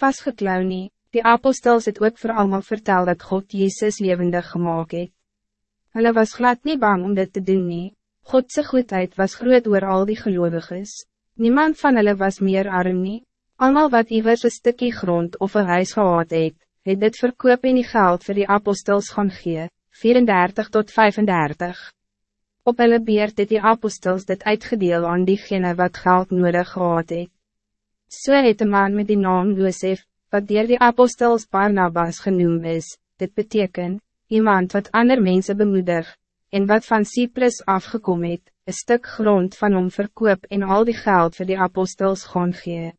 vastgeklauw nie, die apostels het ook voor allemaal vertel dat God Jezus levendig gemaakt het. Hulle was glad niet bang om dit te doen nie, Godse goedheid was groot oor al die gelovigen. Niemand van hulle was meer arm nie, allemaal wat iwers een stukje grond of een huis gehad het, het dit verkoop en die geld voor die apostels gaan gee, 34 tot 35. Op hulle beurt het die apostels dit uitgedeel aan diegene wat geld nodig gehad het. So het een man met die naam Josef, wat dier die apostels Barnabas genoemd is, dit betekent, iemand wat ander mensen bemoedig, en wat van Cyprus afgekomen het, een stuk grond van hom verkoop en al die geld voor die apostels gaan gee.